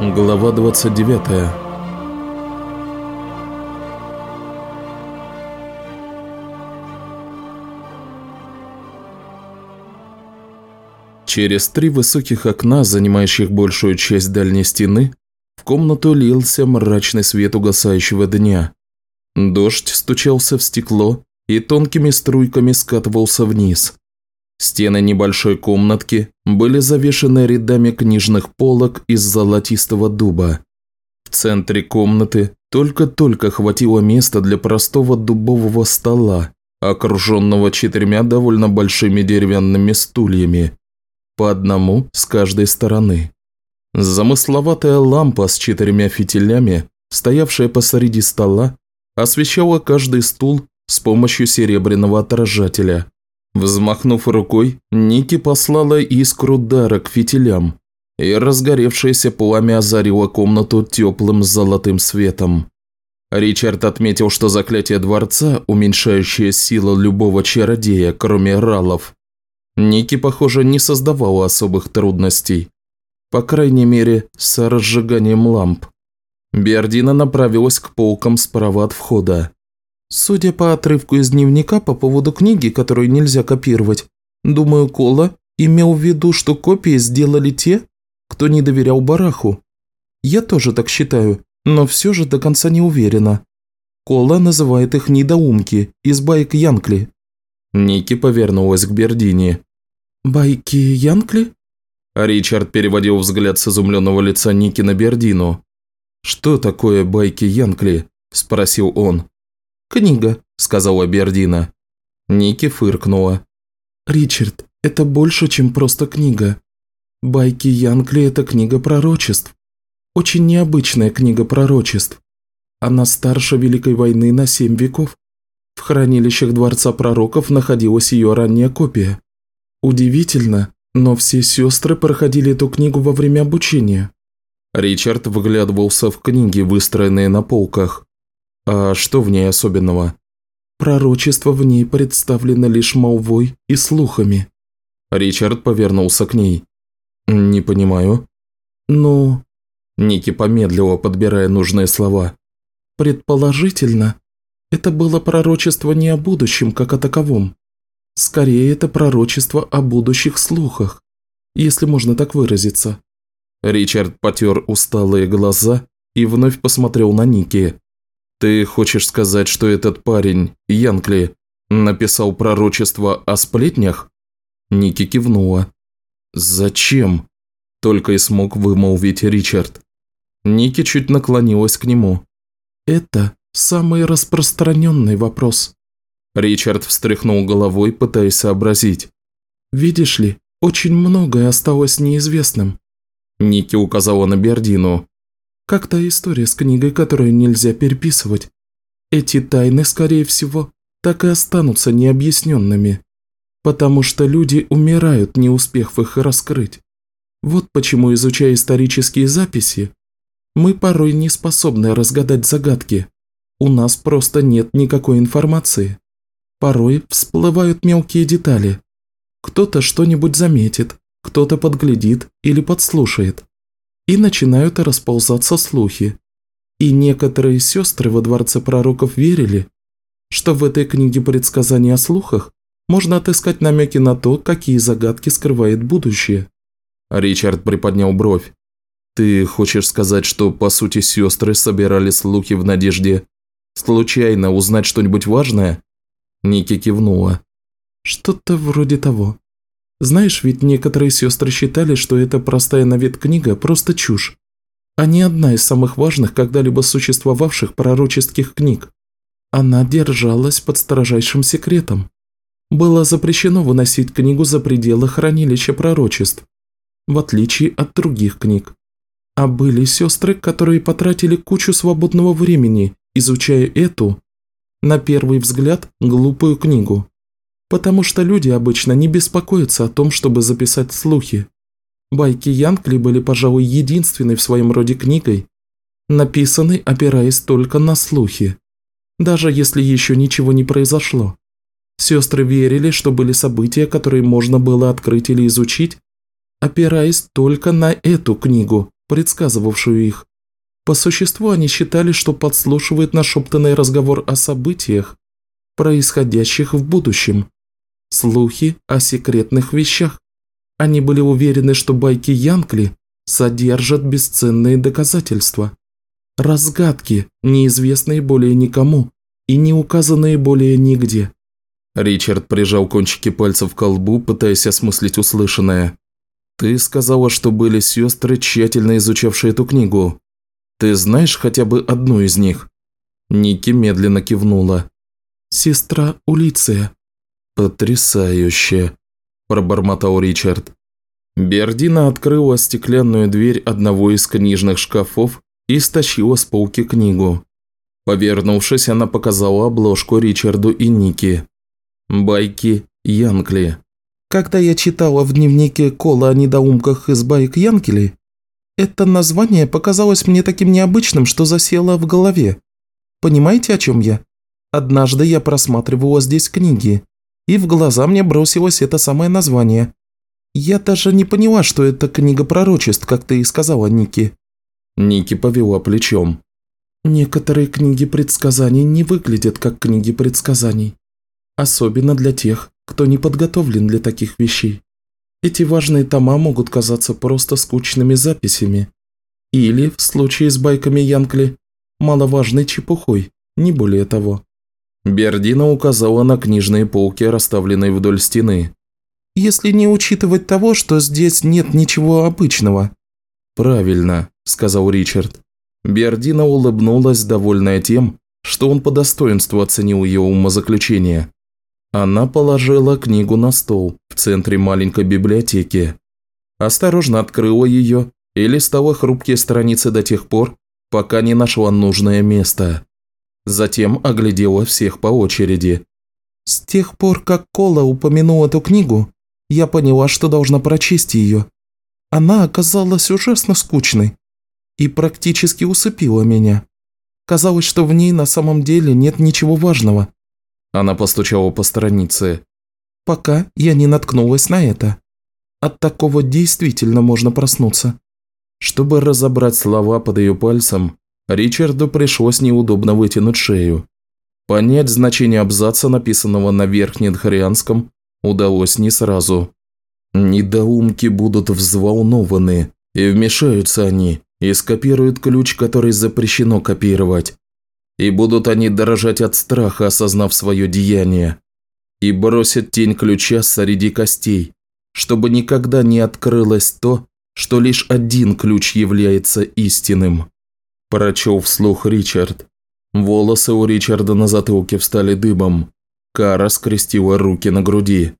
Глава 29 Через три высоких окна, занимающих большую часть дальней стены, в комнату лился мрачный свет угасающего дня. Дождь стучался в стекло и тонкими струйками скатывался вниз. Стены небольшой комнатки были завешены рядами книжных полок из золотистого дуба. В центре комнаты только-только хватило места для простого дубового стола, окруженного четырьмя довольно большими деревянными стульями, по одному с каждой стороны. Замысловатая лампа с четырьмя фитилями, стоявшая посреди стола, освещала каждый стул с помощью серебряного отражателя – Взмахнув рукой, Ники послала искру дара к фитилям, и разгоревшееся пламя озарило комнату теплым золотым светом. Ричард отметил, что заклятие дворца, уменьшающее силу любого чародея, кроме ралов, Ники, похоже, не создавало особых трудностей. По крайней мере, с разжиганием ламп. Бердина направилась к полкам справа от входа. Судя по отрывку из дневника по поводу книги, которую нельзя копировать, думаю, Кола имел в виду, что копии сделали те, кто не доверял Бараху. Я тоже так считаю, но все же до конца не уверена. Кола называет их недоумки из байк Янкли. Ники повернулась к Бердине. «Байки Янкли?» Ричард переводил взгляд с изумленного лица Ники на Бердину. «Что такое байки Янкли?» – спросил он. «Книга», – сказала Бердина. Ники фыркнула. «Ричард, это больше, чем просто книга. Байки Янкли – это книга пророчеств. Очень необычная книга пророчеств. Она старше Великой войны на семь веков. В хранилищах Дворца Пророков находилась ее ранняя копия. Удивительно, но все сестры проходили эту книгу во время обучения». Ричард выглядывался в книги, выстроенные на полках. А что в ней особенного? Пророчество в ней представлено лишь молвой и слухами. Ричард повернулся к ней. «Не понимаю». «Ну...» Ники помедлила, подбирая нужные слова. «Предположительно, это было пророчество не о будущем, как о таковом. Скорее, это пророчество о будущих слухах, если можно так выразиться». Ричард потер усталые глаза и вновь посмотрел на Ники. «Ты хочешь сказать, что этот парень, Янкли, написал пророчество о сплетнях?» Ники кивнула. «Зачем?» – только и смог вымолвить Ричард. Ники чуть наклонилась к нему. «Это самый распространенный вопрос». Ричард встряхнул головой, пытаясь сообразить. «Видишь ли, очень многое осталось неизвестным». Ники указала на Бердину. Как та история с книгой, которую нельзя переписывать. Эти тайны, скорее всего, так и останутся необъясненными, потому что люди умирают, не успев их раскрыть. Вот почему, изучая исторические записи, мы порой не способны разгадать загадки. У нас просто нет никакой информации. Порой всплывают мелкие детали. Кто-то что-нибудь заметит, кто-то подглядит или подслушает и начинают расползаться слухи. И некоторые сестры во Дворце Пророков верили, что в этой книге предсказаний о слухах можно отыскать намеки на то, какие загадки скрывает будущее. Ричард приподнял бровь. «Ты хочешь сказать, что, по сути, сестры собирали слухи в надежде случайно узнать что-нибудь важное?» Ники кивнула. «Что-то вроде того. Знаешь, ведь некоторые сестры считали, что эта простая на вид книга просто чушь, а не одна из самых важных когда-либо существовавших пророческих книг. Она держалась под строжайшим секретом. Было запрещено выносить книгу за пределы хранилища пророчеств, в отличие от других книг. А были сестры, которые потратили кучу свободного времени, изучая эту, на первый взгляд, глупую книгу потому что люди обычно не беспокоятся о том, чтобы записать слухи. Байки Янкли были, пожалуй, единственной в своем роде книгой, написанной, опираясь только на слухи, даже если еще ничего не произошло. Сестры верили, что были события, которые можно было открыть или изучить, опираясь только на эту книгу, предсказывавшую их. По существу они считали, что подслушивают нашептанный разговор о событиях, происходящих в будущем. Слухи о секретных вещах. Они были уверены, что байки Янкли содержат бесценные доказательства. Разгадки, неизвестные более никому и не указанные более нигде. Ричард прижал кончики пальцев к колбу, пытаясь осмыслить услышанное. «Ты сказала, что были сестры, тщательно изучавшие эту книгу. Ты знаешь хотя бы одну из них?» Ники медленно кивнула. «Сестра Улиция». «Потрясающе», – пробормотал Ричард. Бердина открыла стеклянную дверь одного из книжных шкафов и стащила с полки книгу. Повернувшись, она показала обложку Ричарду и Ники. Байки Янкли. Когда я читала в дневнике Кола о недоумках из байк Янкли, это название показалось мне таким необычным, что засело в голове. Понимаете, о чем я? Однажды я просматривала здесь книги, и в глаза мне бросилось это самое название. Я даже не поняла, что это книга пророчеств, как ты и сказала, Ники. Ники повела плечом. Некоторые книги предсказаний не выглядят как книги предсказаний. Особенно для тех, кто не подготовлен для таких вещей. Эти важные тома могут казаться просто скучными записями. Или, в случае с байками Янкли, маловажной чепухой, не более того. Бердина указала на книжные полки, расставленные вдоль стены. «Если не учитывать того, что здесь нет ничего обычного». «Правильно», – сказал Ричард. Бердина улыбнулась, довольная тем, что он по достоинству оценил ее умозаключение. Она положила книгу на стол в центре маленькой библиотеки. Осторожно открыла ее и листала хрупкие страницы до тех пор, пока не нашла нужное место. Затем оглядела всех по очереди. «С тех пор, как Кола упомянул эту книгу, я поняла, что должна прочесть ее. Она оказалась ужасно скучной и практически усыпила меня. Казалось, что в ней на самом деле нет ничего важного. Она постучала по странице. Пока я не наткнулась на это. От такого действительно можно проснуться. Чтобы разобрать слова под ее пальцем, Ричарду пришлось неудобно вытянуть шею. Понять значение абзаца, написанного на верхнедхарианском, удалось не сразу. Недоумки будут взволнованы, и вмешаются они, и скопируют ключ, который запрещено копировать. И будут они дорожать от страха, осознав свое деяние. И бросят тень ключа среди костей, чтобы никогда не открылось то, что лишь один ключ является истинным. Прочел вслух Ричард. Волосы у Ричарда на затылке встали дыбом. Кара скрестила руки на груди.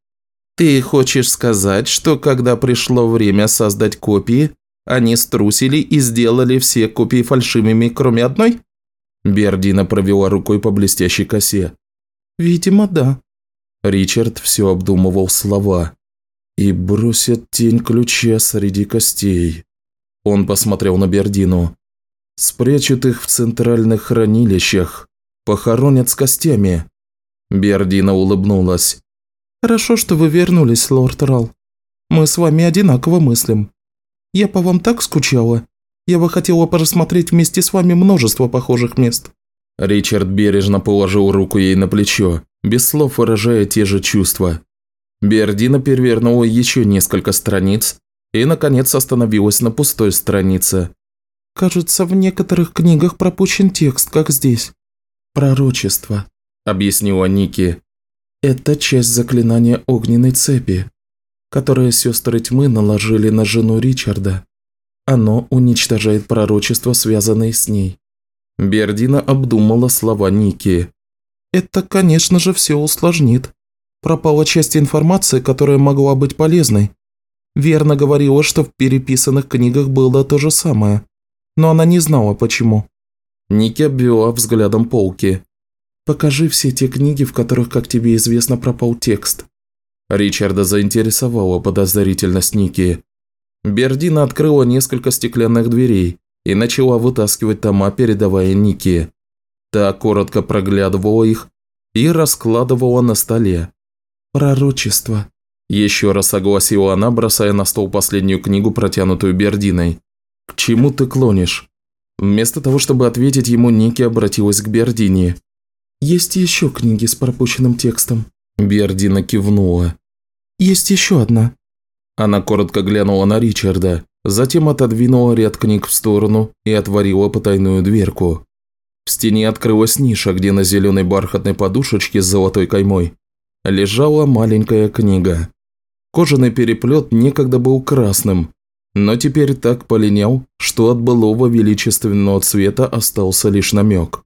«Ты хочешь сказать, что когда пришло время создать копии, они струсили и сделали все копии фальшивыми, кроме одной?» Бердина провела рукой по блестящей косе. «Видимо, да». Ричард все обдумывал слова. «И бросят тень ключа среди костей». Он посмотрел на Бердину. «Спрячут их в центральных хранилищах. Похоронят с костями». Бердина улыбнулась. «Хорошо, что вы вернулись, лорд Рал. Мы с вами одинаково мыслим. Я по вам так скучала. Я бы хотела просмотреть вместе с вами множество похожих мест». Ричард бережно положил руку ей на плечо, без слов выражая те же чувства. Бердина перевернула еще несколько страниц и, наконец, остановилась на пустой странице. «Кажется, в некоторых книгах пропущен текст, как здесь». «Пророчество», – объяснила Ники. «Это часть заклинания огненной цепи которое сестры тьмы наложили на жену Ричарда. Оно уничтожает пророчества, связанные с ней. Бердина обдумала слова Ники. «Это, конечно же, все усложнит. Пропала часть информации, которая могла быть полезной. Верно говорила, что в переписанных книгах было то же самое. Но она не знала, почему». Ники обвела взглядом полки. «Покажи все те книги, в которых, как тебе известно, пропал текст. Ричарда заинтересовала подозрительность Ники. Бердина открыла несколько стеклянных дверей и начала вытаскивать тома, передавая Ники. Та коротко проглядывала их и раскладывала на столе. «Пророчество», – еще раз согласила она, бросая на стол последнюю книгу, протянутую Бердиной. К чему ты клонишь?» Вместо того, чтобы ответить ему, Ники обратилась к Бердине. «Есть еще книги с пропущенным текстом». Бердина кивнула. «Есть еще одна». Она коротко глянула на Ричарда, затем отодвинула ряд книг в сторону и отворила потайную дверку. В стене открылась ниша, где на зеленой бархатной подушечке с золотой каймой лежала маленькая книга. Кожаный переплет некогда был красным, но теперь так полинял, что от былого величественного цвета остался лишь намек.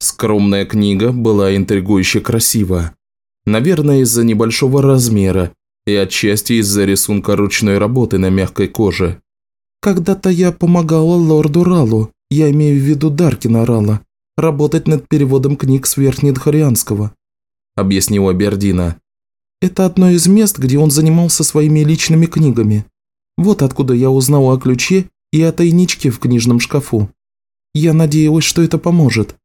Скромная книга была интригующе красива. Наверное, из-за небольшого размера и отчасти из-за рисунка ручной работы на мягкой коже. «Когда-то я помогала лорду Ралу, я имею в виду Даркина Рала, работать над переводом книг с верхнедхарианского», – объяснила Бердина. «Это одно из мест, где он занимался своими личными книгами. Вот откуда я узнала о ключе и о тайничке в книжном шкафу. Я надеялась, что это поможет».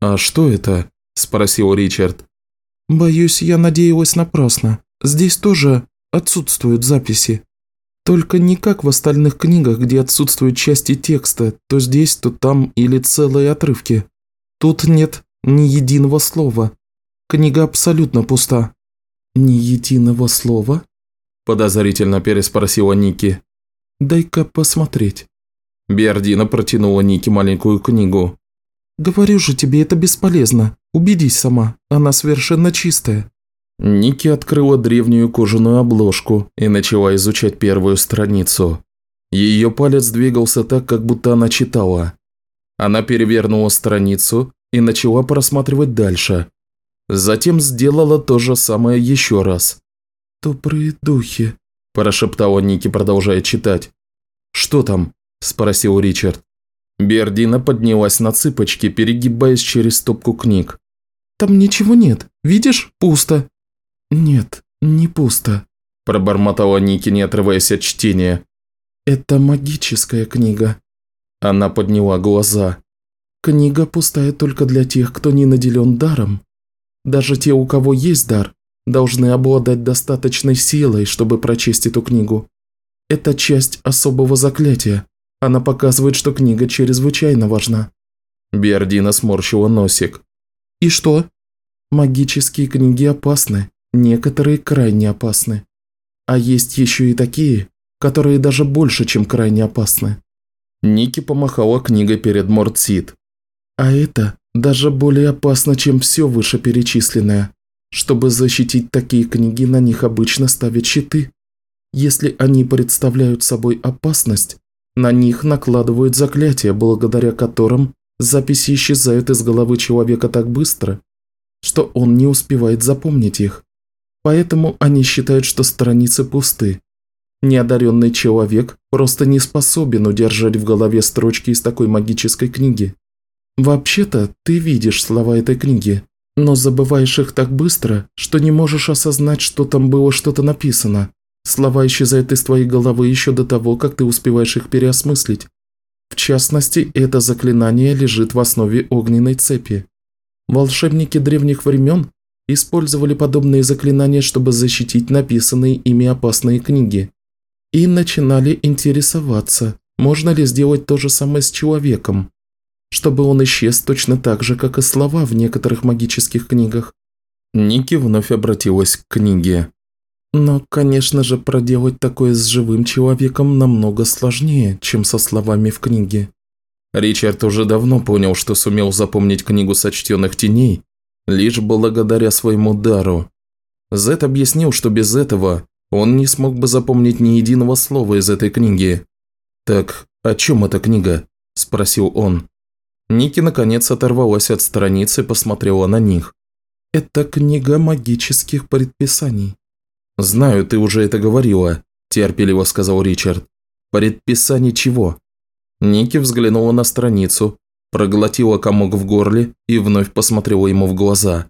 «А что это?» – спросил Ричард. «Боюсь, я надеялась напрасно. Здесь тоже отсутствуют записи. Только не как в остальных книгах, где отсутствуют части текста, то здесь, то там или целые отрывки. Тут нет ни единого слова. Книга абсолютно пуста». «Ни единого слова?» – подозрительно переспросила Ники. «Дай-ка посмотреть». Биардина протянула Ники маленькую книгу. «Говорю же тебе, это бесполезно. Убедись сама, она совершенно чистая». Ники открыла древнюю кожаную обложку и начала изучать первую страницу. Ее палец двигался так, как будто она читала. Она перевернула страницу и начала просматривать дальше. Затем сделала то же самое еще раз. «Добрые духи», – прошептала Ники, продолжая читать. «Что там?» – спросил Ричард. Бердина поднялась на цыпочки, перегибаясь через стопку книг. «Там ничего нет. Видишь? Пусто». «Нет, не пусто», – пробормотала Ники, не отрываясь от чтения. «Это магическая книга». Она подняла глаза. «Книга пустая только для тех, кто не наделен даром. Даже те, у кого есть дар, должны обладать достаточной силой, чтобы прочесть эту книгу. Это часть особого заклятия. Она показывает, что книга чрезвычайно важна». Биардина сморщила носик. «И что?» «Магические книги опасны, некоторые крайне опасны. А есть еще и такие, которые даже больше, чем крайне опасны». Ники помахала книгой перед Мортсид. «А это даже более опасно, чем все вышеперечисленное. Чтобы защитить такие книги, на них обычно ставят щиты. Если они представляют собой опасность, на них накладывают заклятия, благодаря которым записи исчезают из головы человека так быстро, что он не успевает запомнить их. Поэтому они считают, что страницы пусты. Неодаренный человек просто не способен удержать в голове строчки из такой магической книги. Вообще-то ты видишь слова этой книги, но забываешь их так быстро, что не можешь осознать, что там было что-то написано. Слова исчезают из твоей головы еще до того, как ты успеваешь их переосмыслить. В частности, это заклинание лежит в основе огненной цепи. Волшебники древних времен использовали подобные заклинания, чтобы защитить написанные ими опасные книги. И начинали интересоваться, можно ли сделать то же самое с человеком, чтобы он исчез точно так же, как и слова в некоторых магических книгах. Ники вновь обратилась к книге. Но, конечно же, проделать такое с живым человеком намного сложнее, чем со словами в книге. Ричард уже давно понял, что сумел запомнить книгу сочтенных теней лишь благодаря своему дару. Зет объяснил, что без этого он не смог бы запомнить ни единого слова из этой книги. «Так, о чем эта книга?» – спросил он. Ники наконец оторвалась от страницы и посмотрела на них. «Это книга магических предписаний», «Знаю, ты уже это говорила», – терпеливо сказал Ричард. «Предписание чего?» Ники взглянула на страницу, проглотила комок в горле и вновь посмотрела ему в глаза.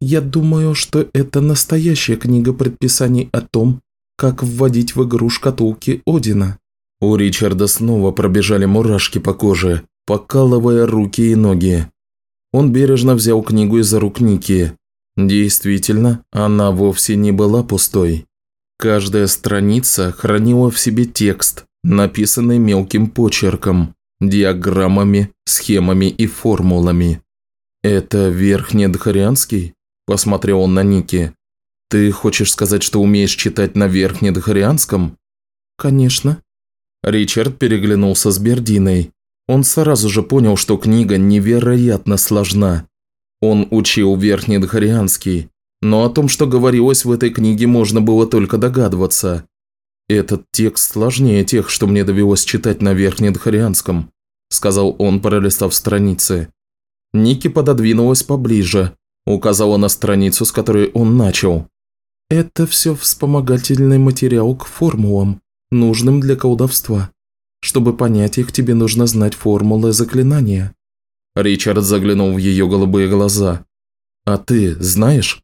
«Я думаю, что это настоящая книга предписаний о том, как вводить в игру шкатулки Одина». У Ричарда снова пробежали мурашки по коже, покалывая руки и ноги. Он бережно взял книгу из-за рук Ники, Действительно, она вовсе не была пустой. Каждая страница хранила в себе текст, написанный мелким почерком, диаграммами, схемами и формулами. «Это верхнедхарианский?» – посмотрел он на Ники. «Ты хочешь сказать, что умеешь читать на верхнедхарианском?» «Конечно». Ричард переглянулся с Бердиной. Он сразу же понял, что книга невероятно сложна. Он учил верхнедхарианский, но о том, что говорилось в этой книге, можно было только догадываться. «Этот текст сложнее тех, что мне довелось читать на верхнедхарианском», сказал он, пролистав страницы. Ники пододвинулась поближе, указала на страницу, с которой он начал. «Это все вспомогательный материал к формулам, нужным для колдовства. Чтобы понять их, тебе нужно знать формулы заклинания». Ричард заглянул в ее голубые глаза. «А ты знаешь?»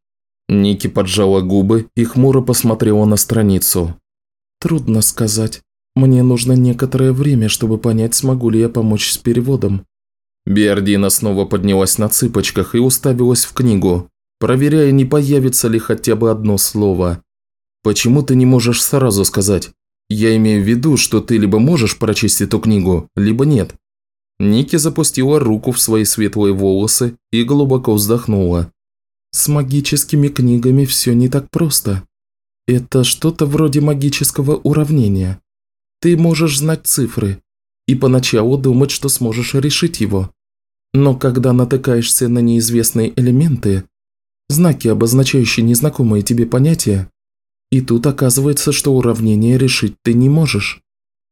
Ники поджала губы и хмуро посмотрела на страницу. «Трудно сказать. Мне нужно некоторое время, чтобы понять, смогу ли я помочь с переводом». Биардина снова поднялась на цыпочках и уставилась в книгу, проверяя, не появится ли хотя бы одно слово. «Почему ты не можешь сразу сказать? Я имею в виду, что ты либо можешь прочесть эту книгу, либо нет». Ники запустила руку в свои светлые волосы и глубоко вздохнула. «С магическими книгами все не так просто. Это что-то вроде магического уравнения. Ты можешь знать цифры, и поначалу думать, что сможешь решить его. Но когда натыкаешься на неизвестные элементы, знаки, обозначающие незнакомые тебе понятия, и тут оказывается, что уравнение решить ты не можешь.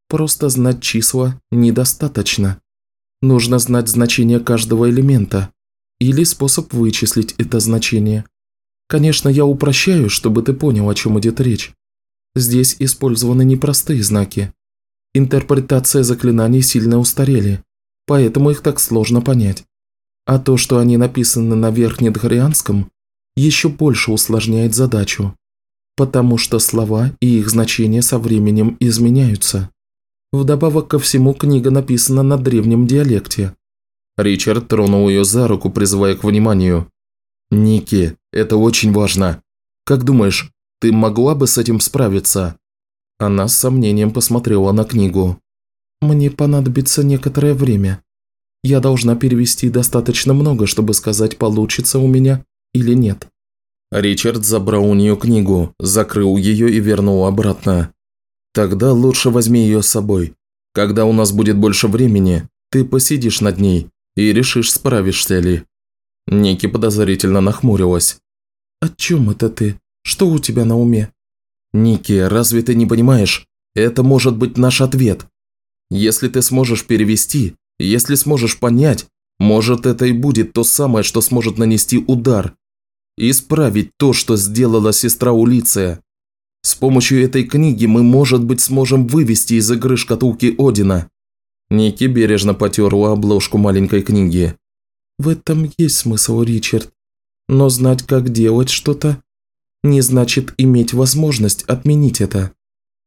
Просто знать числа недостаточно. Нужно знать значение каждого элемента или способ вычислить это значение. Конечно, я упрощаю, чтобы ты понял, о чем идет речь. Здесь использованы непростые знаки, Интерпретация заклинаний сильно устарели, поэтому их так сложно понять. А то, что они написаны на верхнедхарианском, еще больше усложняет задачу, потому что слова и их значения со временем изменяются. Вдобавок ко всему, книга написана на древнем диалекте. Ричард тронул ее за руку, призывая к вниманию. «Ники, это очень важно. Как думаешь, ты могла бы с этим справиться?» Она с сомнением посмотрела на книгу. «Мне понадобится некоторое время. Я должна перевести достаточно много, чтобы сказать, получится у меня или нет». Ричард забрал у нее книгу, закрыл ее и вернул обратно. «Тогда лучше возьми ее с собой. Когда у нас будет больше времени, ты посидишь над ней и решишь, справишься ли». Ники подозрительно нахмурилась. «О чем это ты? Что у тебя на уме?» «Ники, разве ты не понимаешь? Это может быть наш ответ. Если ты сможешь перевести, если сможешь понять, может это и будет то самое, что сможет нанести удар. Исправить то, что сделала сестра Улиция. С помощью этой книги мы, может быть, сможем вывести из игры шкатулки Одина». Ники бережно потерла обложку маленькой книги. «В этом есть смысл, Ричард. Но знать, как делать что-то, не значит иметь возможность отменить это».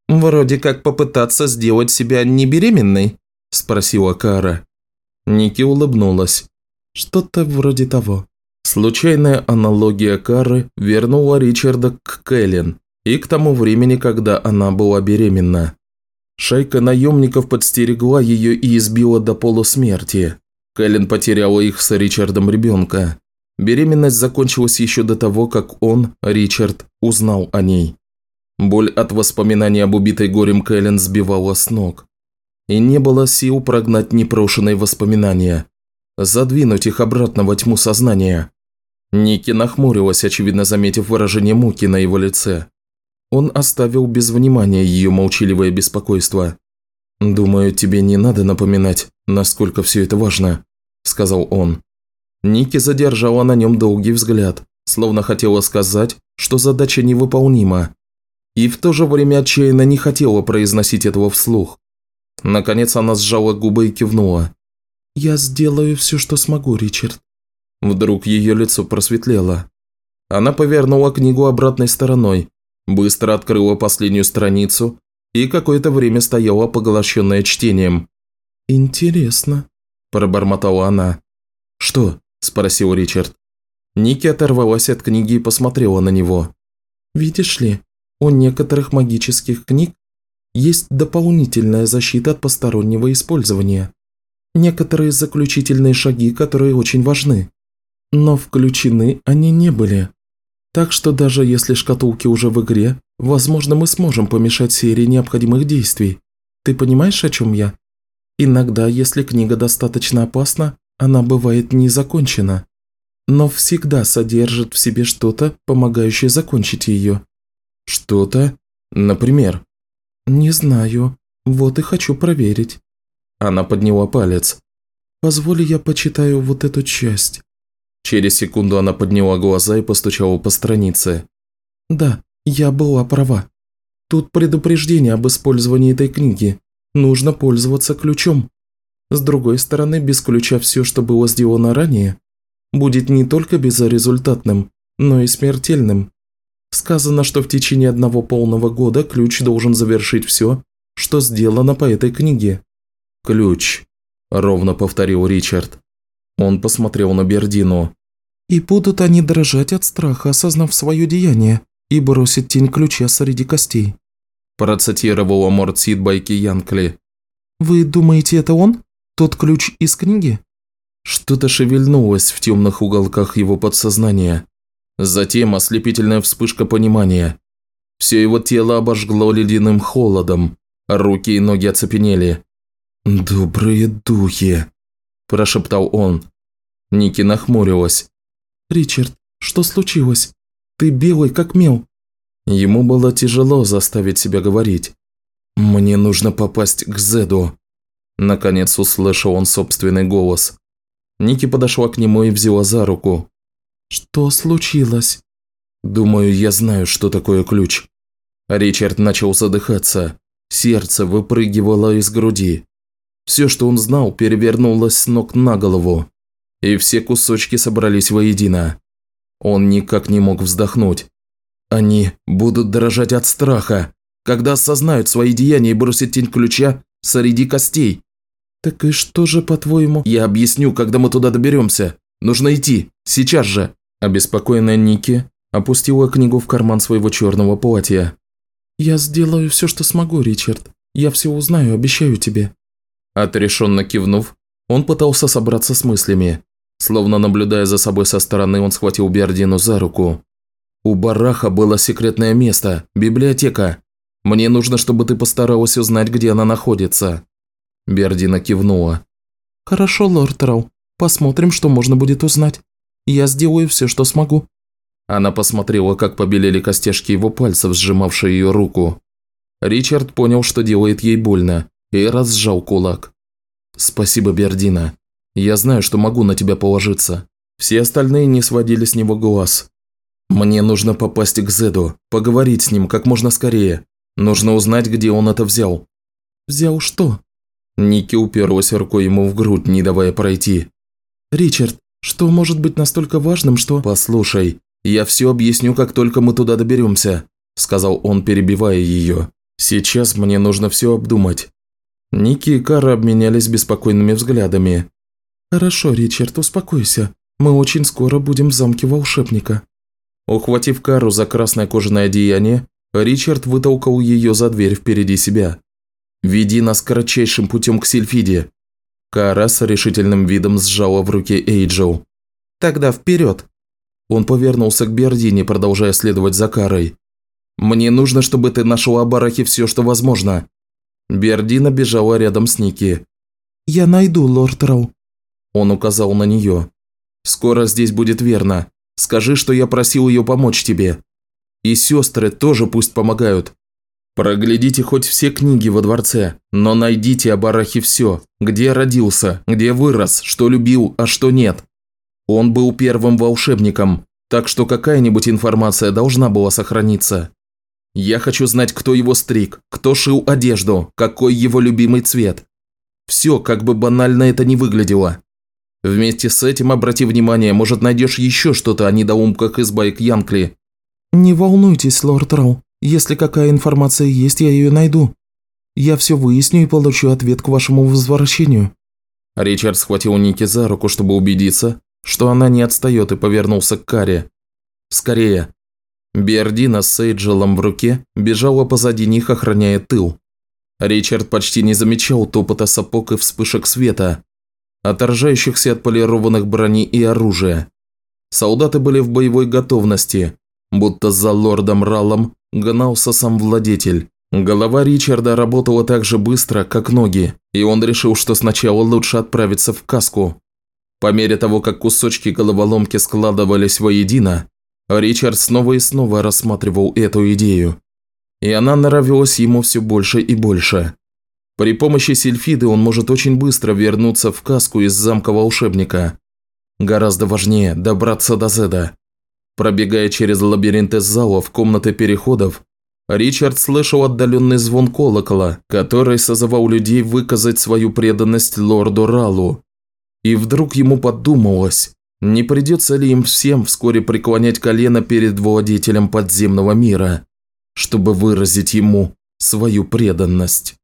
«Вроде как попытаться сделать себя небеременной?» – спросила Кара. Ники улыбнулась. «Что-то вроде того». Случайная аналогия Кары вернула Ричарда к Кэлен и к тому времени, когда она была беременна. Шайка наемников подстерегла ее и избила до полусмерти. Кэлен потеряла их с Ричардом ребенка. Беременность закончилась еще до того, как он, Ричард, узнал о ней. Боль от воспоминаний об убитой горем Кэлен сбивала с ног. И не было сил прогнать непрошенные воспоминания, задвинуть их обратно во тьму сознания. Ники нахмурилась, очевидно заметив выражение муки на его лице. Он оставил без внимания ее молчаливое беспокойство. «Думаю, тебе не надо напоминать, насколько все это важно», – сказал он. Ники задержала на нем долгий взгляд, словно хотела сказать, что задача невыполнима. И в то же время отчаянно не хотела произносить этого вслух. Наконец она сжала губы и кивнула. «Я сделаю все, что смогу, Ричард». Вдруг ее лицо просветлело. Она повернула книгу обратной стороной, быстро открыла последнюю страницу и какое-то время стояла поглощенная чтением. «Интересно», – пробормотала она. «Что?» – спросил Ричард. Ники оторвалась от книги и посмотрела на него. «Видишь ли, у некоторых магических книг есть дополнительная защита от постороннего использования. Некоторые заключительные шаги, которые очень важны. Но включены они не были. Так что даже если шкатулки уже в игре, возможно, мы сможем помешать серии необходимых действий. Ты понимаешь, о чем я? Иногда, если книга достаточно опасна, она бывает не закончена, но всегда содержит в себе что-то, помогающее закончить ее. Что-то? Например? Не знаю. Вот и хочу проверить. Она подняла палец. Позволь я почитаю вот эту часть. Через секунду она подняла глаза и постучала по странице. «Да, я была права. Тут предупреждение об использовании этой книги. Нужно пользоваться ключом. С другой стороны, без ключа все, что было сделано ранее, будет не только безрезультатным, но и смертельным. Сказано, что в течение одного полного года ключ должен завершить все, что сделано по этой книге». «Ключ», – ровно повторил Ричард. Он посмотрел на Бердину. «И будут они дрожать от страха, осознав свое деяние, и бросить тень ключа среди костей», процитировала Мортсид Байки Янкли. «Вы думаете, это он? Тот ключ из книги?» Что-то шевельнулось в темных уголках его подсознания. Затем ослепительная вспышка понимания. Все его тело обожгло ледяным холодом, руки и ноги оцепенели. «Добрые духи!» – прошептал он. Ники нахмурилась. «Ричард, что случилось? Ты белый, как мел». Ему было тяжело заставить себя говорить. «Мне нужно попасть к Зеду». Наконец услышал он собственный голос. Ники подошла к нему и взяла за руку. «Что случилось?» «Думаю, я знаю, что такое ключ». Ричард начал задыхаться. Сердце выпрыгивало из груди. Все, что он знал, перевернулось с ног на голову, и все кусочки собрались воедино. Он никак не мог вздохнуть. Они будут дрожать от страха, когда осознают свои деяния и бросят тень ключа среди костей. «Так и что же, по-твоему?» «Я объясню, когда мы туда доберемся. Нужно идти. Сейчас же!» Обеспокоенная Ники опустила книгу в карман своего черного платья. «Я сделаю все, что смогу, Ричард. Я все узнаю, обещаю тебе». Отрешенно кивнув, он пытался собраться с мыслями. Словно наблюдая за собой со стороны, он схватил Биардину за руку. «У Бараха было секретное место, библиотека. Мне нужно, чтобы ты постаралась узнать, где она находится». Бердина кивнула. «Хорошо, лорд Рау. Посмотрим, что можно будет узнать. Я сделаю все, что смогу». Она посмотрела, как побелели костяшки его пальцев, сжимавшие ее руку. Ричард понял, что делает ей больно, и разжал кулак. «Спасибо, Бердина. Я знаю, что могу на тебя положиться». Все остальные не сводили с него глаз. «Мне нужно попасть к Зеду, поговорить с ним как можно скорее. Нужно узнать, где он это взял». «Взял что?» Ники уперлась рукой ему в грудь, не давая пройти. «Ричард, что может быть настолько важным, что...» «Послушай, я все объясню, как только мы туда доберемся», – сказал он, перебивая ее. «Сейчас мне нужно все обдумать. Ники и Кара обменялись беспокойными взглядами. «Хорошо, Ричард, успокойся. Мы очень скоро будем в замке волшебника». Ухватив Кару за красное кожаное одеяние, Ричард вытолкал ее за дверь впереди себя. «Веди нас кратчайшим путем к Сильфиде». Кара с решительным видом сжала в руке Эйджел. «Тогда вперед!» Он повернулся к Бердине, продолжая следовать за Карой. «Мне нужно, чтобы ты нашла о Барахе все, что возможно. Бердина бежала рядом с Ники. «Я найду, лорд Рау». Он указал на нее. «Скоро здесь будет верно. Скажи, что я просил ее помочь тебе. И сестры тоже пусть помогают. Проглядите хоть все книги во дворце, но найдите о Барахе все. Где родился, где вырос, что любил, а что нет. Он был первым волшебником, так что какая-нибудь информация должна была сохраниться. Я хочу знать, кто его стриг, кто шил одежду, какой его любимый цвет. Все, как бы банально это ни выглядело. Вместе с этим обрати внимание, может найдешь еще что-то о недоумках из байк Янкли. Не волнуйтесь, лорд Рау. Если какая информация есть, я ее найду. Я все выясню и получу ответ к вашему возвращению. Ричард схватил Ники за руку, чтобы убедиться, что она не отстает и повернулся к Каре. «Скорее, Бердина с Сейджелом в руке бежала позади них, охраняя тыл. Ричард почти не замечал топота сапог и вспышек света, отражающихся от полированных брони и оружия. Солдаты были в боевой готовности, будто за лордом Раллом гнался сам владетель. Голова Ричарда работала так же быстро, как ноги, и он решил, что сначала лучше отправиться в каску. По мере того, как кусочки головоломки складывались воедино, Ричард снова и снова рассматривал эту идею. И она нравилась ему все больше и больше. При помощи сельфиды он может очень быстро вернуться в каску из замка волшебника. Гораздо важнее добраться до Зеда. Пробегая через лабиринты залов, комнаты переходов, Ричард слышал отдаленный звон колокола, который созывал людей выказать свою преданность лорду Ралу. И вдруг ему подумалось, не придется ли им всем вскоре преклонять колено перед владетелем подземного мира, чтобы выразить ему свою преданность.